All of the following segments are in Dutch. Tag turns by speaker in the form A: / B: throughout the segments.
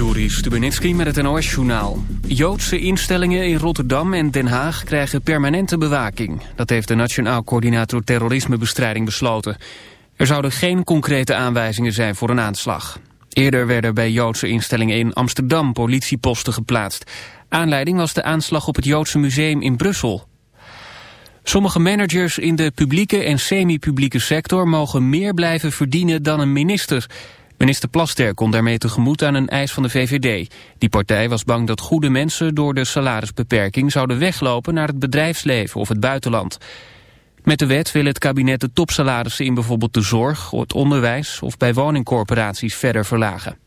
A: Juri Stubenitski met het NOS-journaal. Joodse instellingen in Rotterdam en Den Haag krijgen permanente bewaking. Dat heeft de Nationaal Coördinator Terrorismebestrijding besloten. Er zouden geen concrete aanwijzingen zijn voor een aanslag. Eerder werden bij Joodse instellingen in Amsterdam politieposten geplaatst. Aanleiding was de aanslag op het Joodse museum in Brussel. Sommige managers in de publieke en semi-publieke sector mogen meer blijven verdienen dan een minister... Minister Plaster kon daarmee tegemoet aan een eis van de VVD. Die partij was bang dat goede mensen door de salarisbeperking zouden weglopen naar het bedrijfsleven of het buitenland. Met de wet wil het kabinet de topsalarissen in bijvoorbeeld de zorg, het onderwijs of bij woningcorporaties verder verlagen.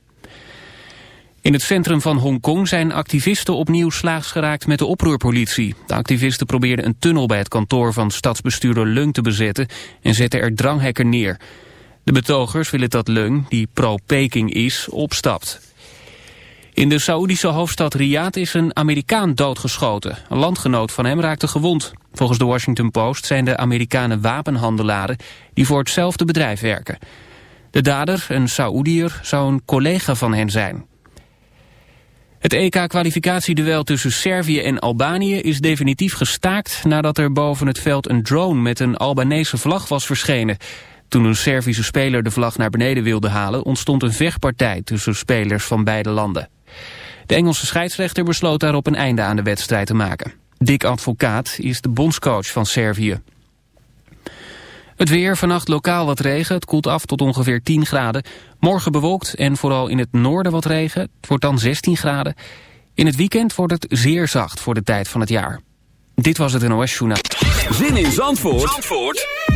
A: In het centrum van Hongkong zijn activisten opnieuw slaags geraakt met de oproerpolitie. De activisten probeerden een tunnel bij het kantoor van stadsbestuurder Lung te bezetten en zetten er dranghekken neer. De betogers willen dat Leung, die pro-Peking is, opstapt. In de Saoedische hoofdstad Riyadh is een Amerikaan doodgeschoten. Een landgenoot van hem raakte gewond. Volgens de Washington Post zijn de Amerikanen wapenhandelaren die voor hetzelfde bedrijf werken. De dader, een Saoediër, zou een collega van hen zijn. Het EK-kwalificatieduel tussen Servië en Albanië is definitief gestaakt nadat er boven het veld een drone met een Albanese vlag was verschenen. Toen een Servische speler de vlag naar beneden wilde halen... ontstond een vechtpartij tussen spelers van beide landen. De Engelse scheidsrechter besloot daarop een einde aan de wedstrijd te maken. Dick Advocaat is de bondscoach van Servië. Het weer, vannacht lokaal wat regen. Het koelt af tot ongeveer 10 graden. Morgen bewolkt en vooral in het noorden wat regen. Het wordt dan 16 graden. In het weekend wordt het zeer zacht voor de tijd van het jaar. Dit was het NOS Journaal.
B: Zin in Zandvoort, Zandvoort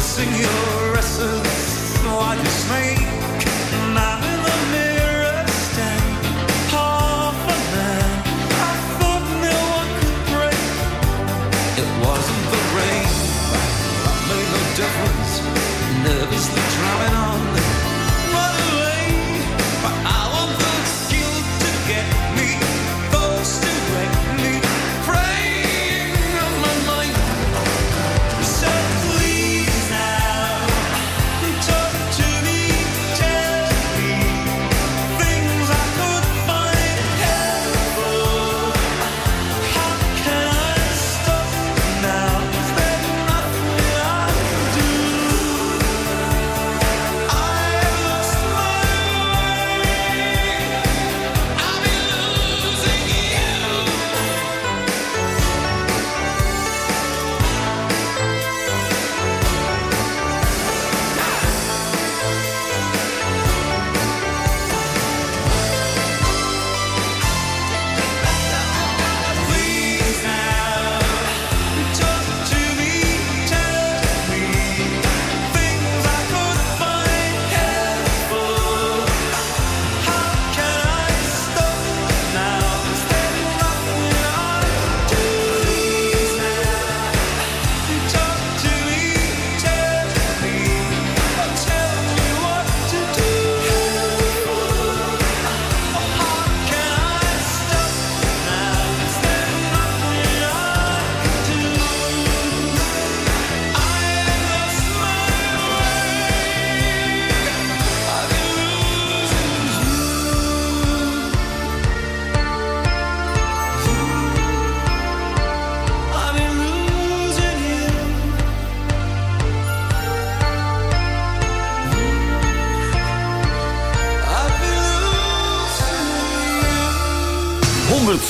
C: Losing your essence while you snake.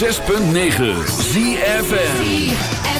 C: 106.9 ZFN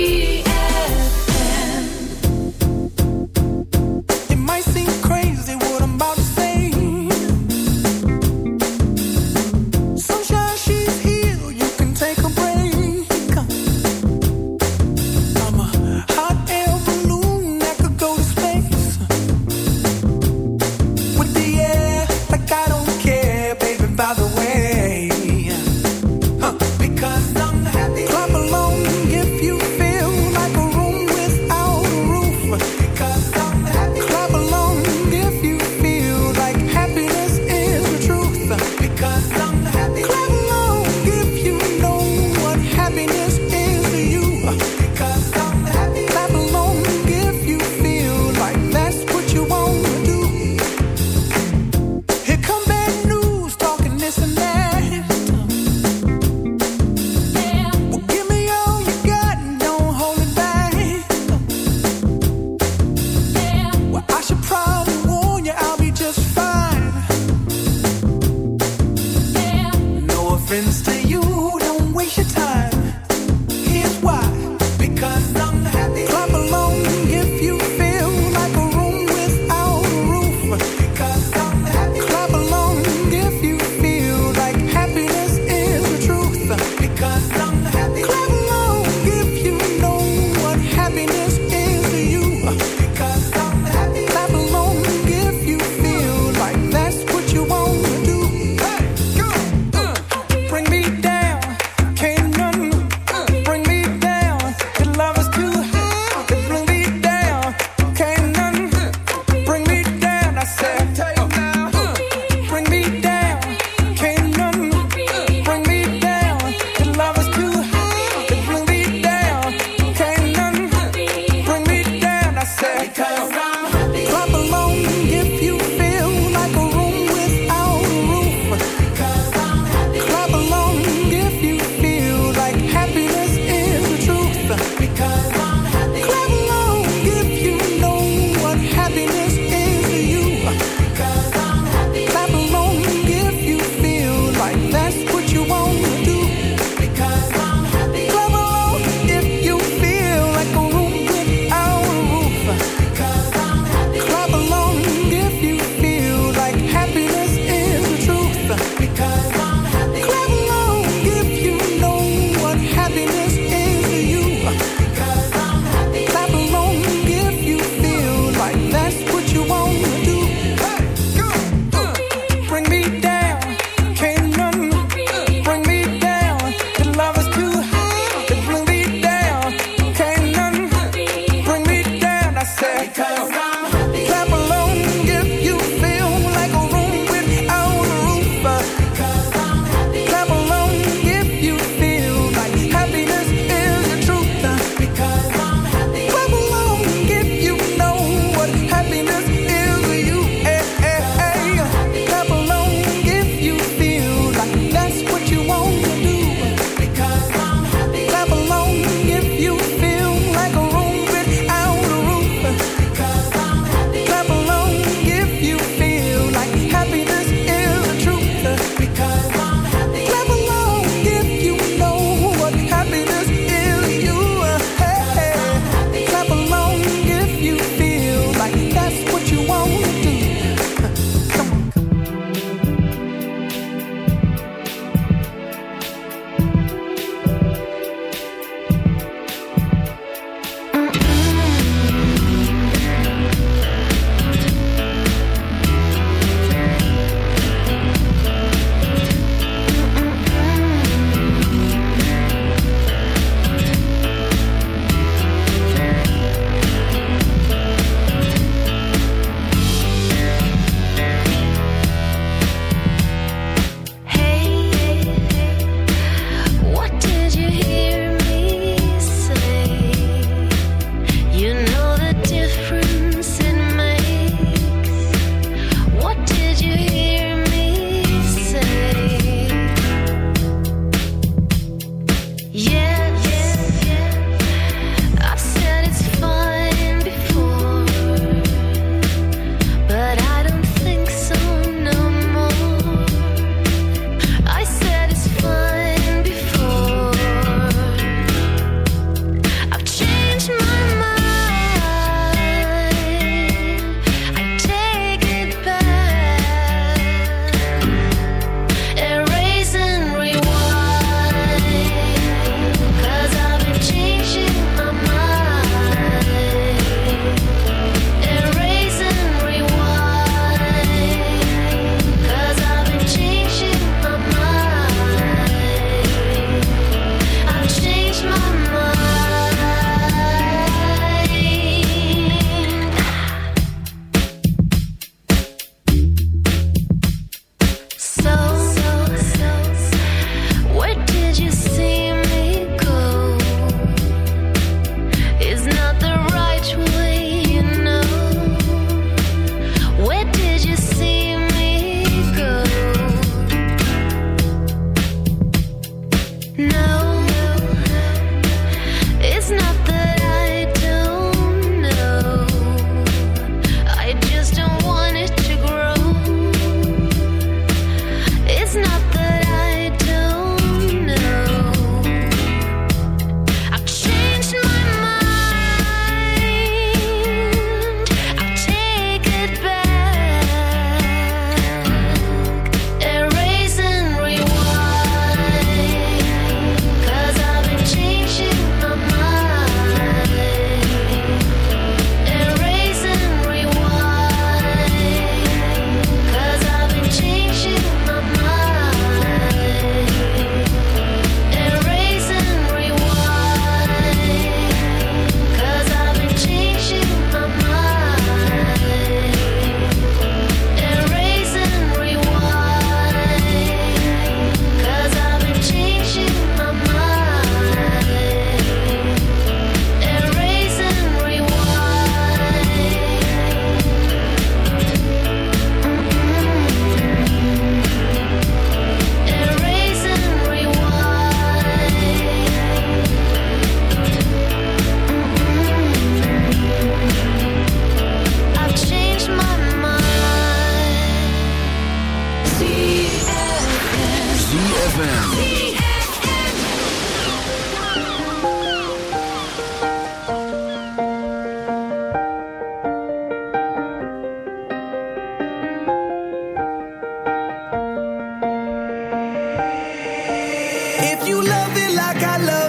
D: got love.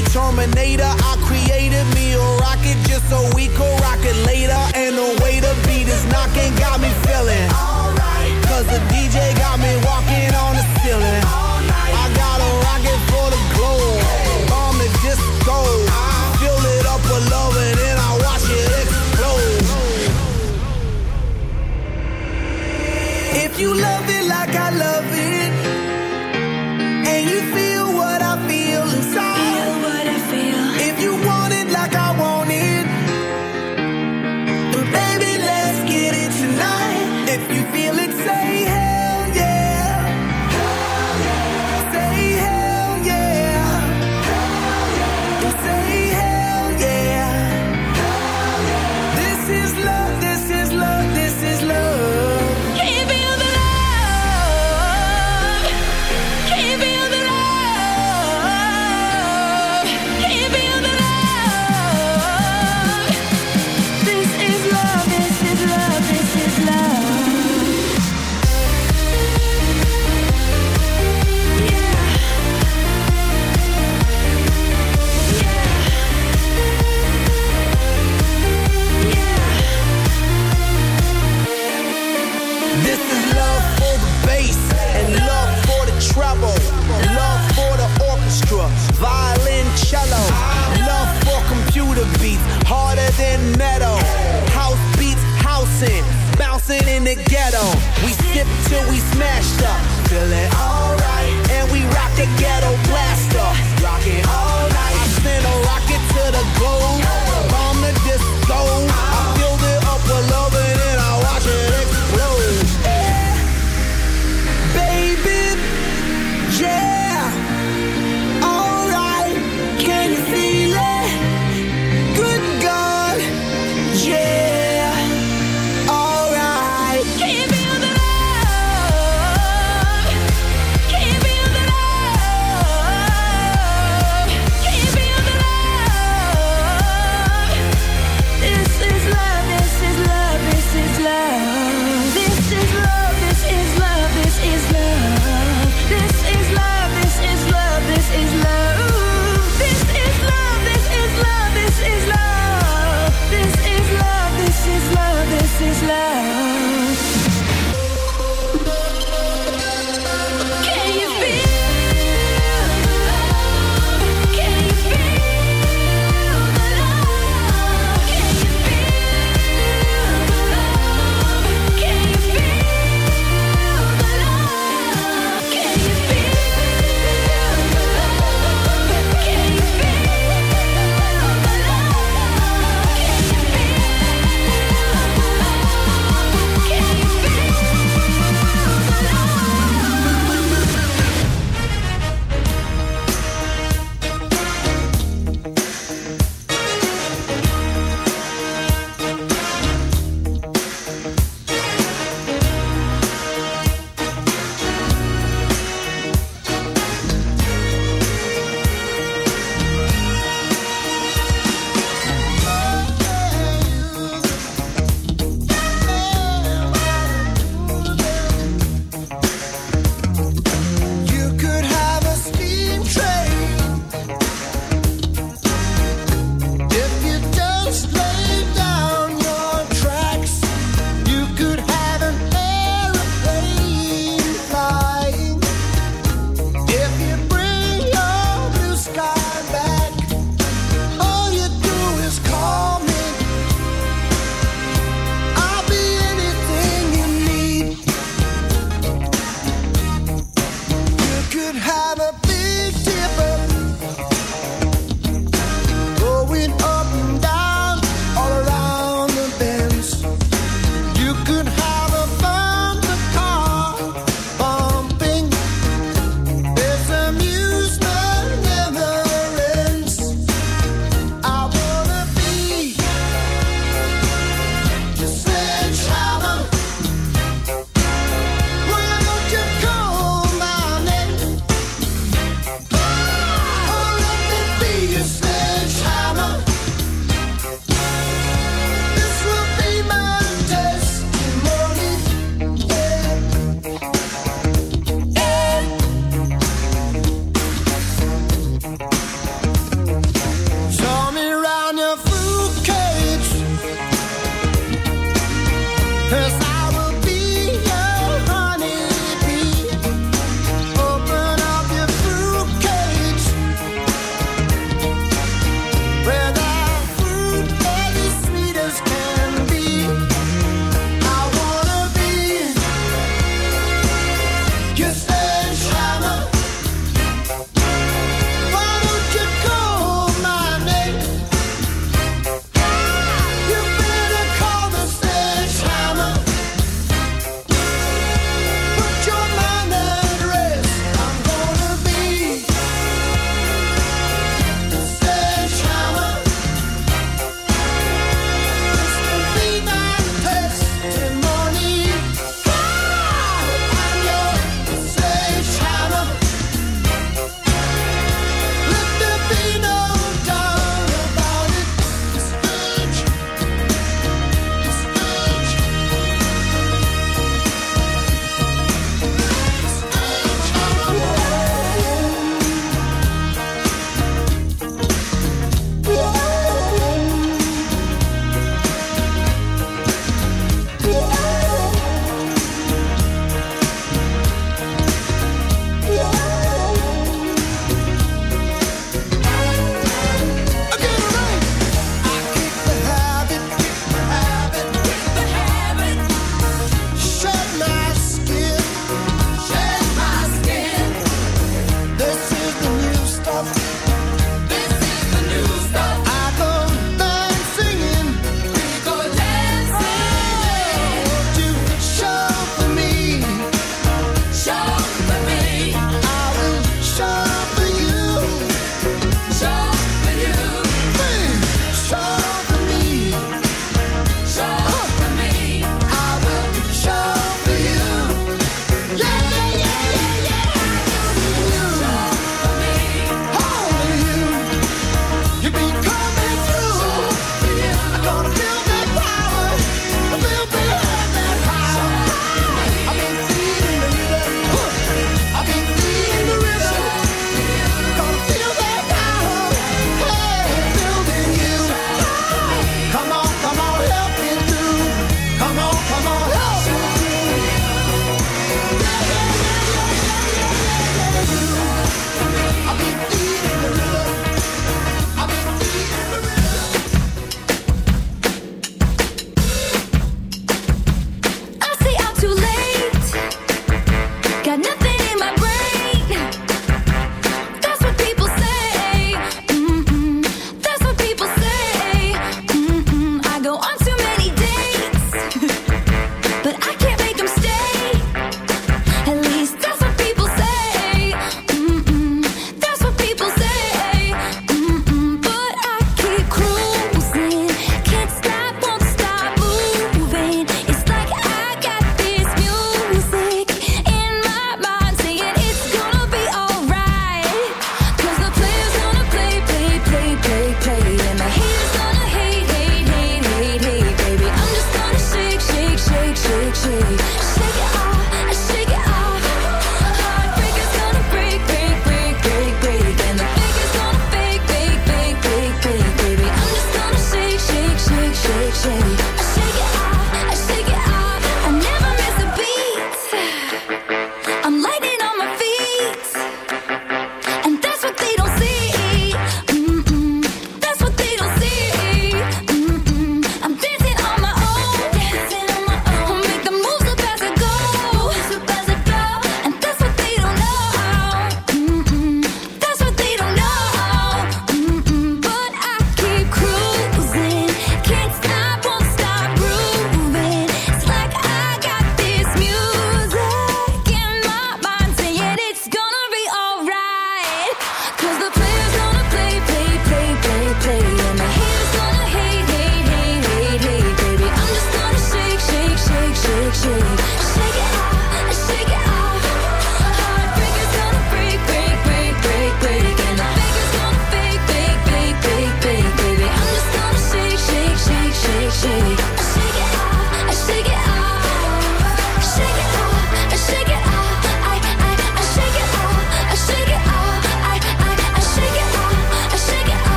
D: Terminator. I created me a rocket just so
E: we